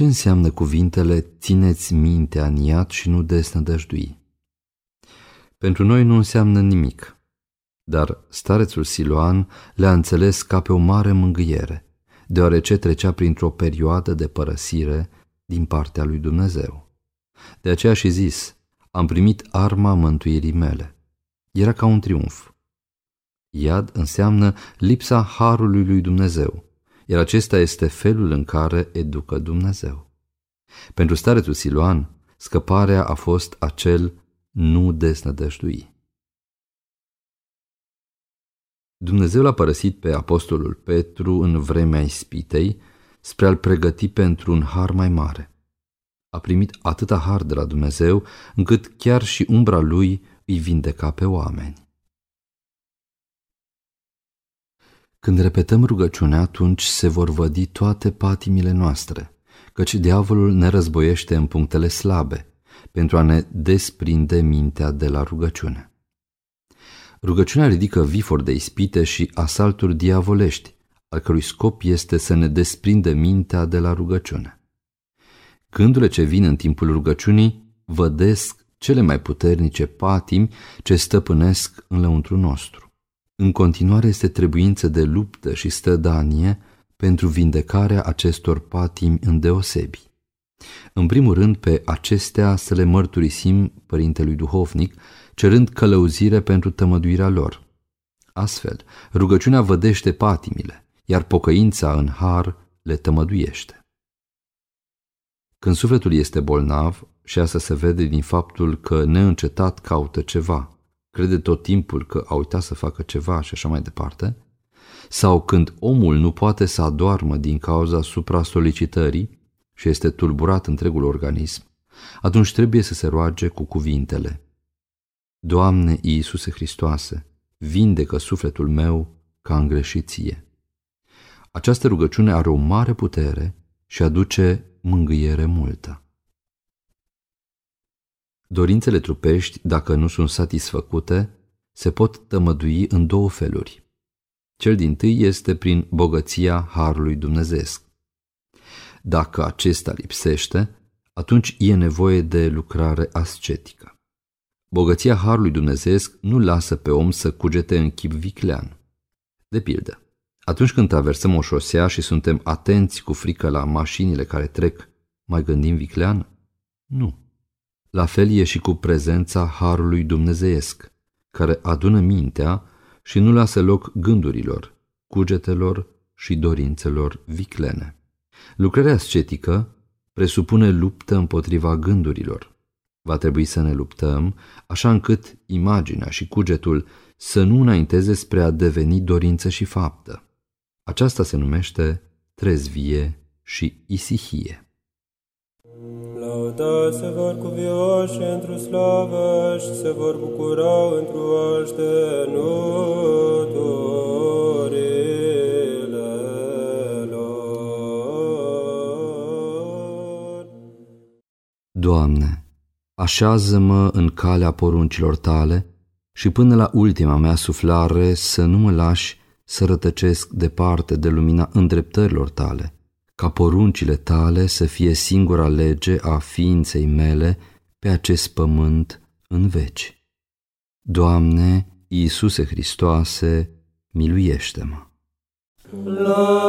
Ce înseamnă cuvintele țineți mintea în iad și nu desnădăjdui? Pentru noi nu înseamnă nimic, dar starețul Siloan le-a înțeles ca pe o mare mângâiere, deoarece trecea printr-o perioadă de părăsire din partea lui Dumnezeu. De aceea și zis, am primit arma mântuirii mele. Era ca un triumf. Iad înseamnă lipsa harului lui Dumnezeu, iar acesta este felul în care educă Dumnezeu. Pentru starețul Siloan, scăparea a fost acel nu desnădăjdui. Dumnezeu l-a părăsit pe apostolul Petru în vremea ispitei spre a-l pregăti pentru un har mai mare. A primit atâta har de la Dumnezeu încât chiar și umbra lui îi vindeca pe oameni. Când repetăm rugăciunea, atunci se vor vădi toate patimile noastre, căci diavolul ne războiește în punctele slabe, pentru a ne desprinde mintea de la rugăciune. Rugăciunea ridică vifor de ispite și asalturi diavolești, al cărui scop este să ne desprinde mintea de la rugăciune. Gândurile ce vin în timpul rugăciunii vădesc cele mai puternice patimi ce stăpânesc în lăuntru nostru. În continuare este trebuință de luptă și stădanie pentru vindecarea acestor patimi îndeosebi. În primul rând, pe acestea să le mărturisim părintelui duhovnic, cerând călăuzire pentru tămăduirea lor. Astfel, rugăciunea vădește patimile, iar pocăința în har le tămăduiește. Când sufletul este bolnav, și asta se vede din faptul că neîncetat caută ceva, crede tot timpul că a uitat să facă ceva și așa mai departe, sau când omul nu poate să adoarmă din cauza supra-solicitării și este tulburat întregul organism, atunci trebuie să se roage cu cuvintele. Doamne Iisuse Hristoase, vindecă sufletul meu ca îngreșiție. Această rugăciune are o mare putere și aduce mângâiere multă. Dorințele trupești, dacă nu sunt satisfăcute, se pot tămădui în două feluri. Cel din tâi este prin bogăția Harului Dumnezeesc. Dacă acesta lipsește, atunci e nevoie de lucrare ascetică. Bogăția Harului Dumnezeesc nu lasă pe om să cugete în chip viclean. De pildă, atunci când traversăm o șosea și suntem atenți cu frică la mașinile care trec, mai gândim viclean? Nu. La fel e și cu prezența Harului Dumnezeiesc, care adună mintea și nu lasă loc gândurilor, cugetelor și dorințelor viclene. Lucrarea ascetică presupune luptă împotriva gândurilor. Va trebui să ne luptăm așa încât imaginea și cugetul să nu înainteze spre a deveni dorință și faptă. Aceasta se numește trezvie și isihie. Lăudați se vor cuvioși într-o slavă și se vor bucura într-o aștenuturile lor. Doamne, așează-mă în calea poruncilor tale și până la ultima mea suflare să nu mă lași să rătăcesc departe de lumina îndreptărilor tale, ca poruncile tale să fie singura lege a ființei mele pe acest pământ în veci. Doamne, Iisuse Hristoase, miluiește-mă! Lauda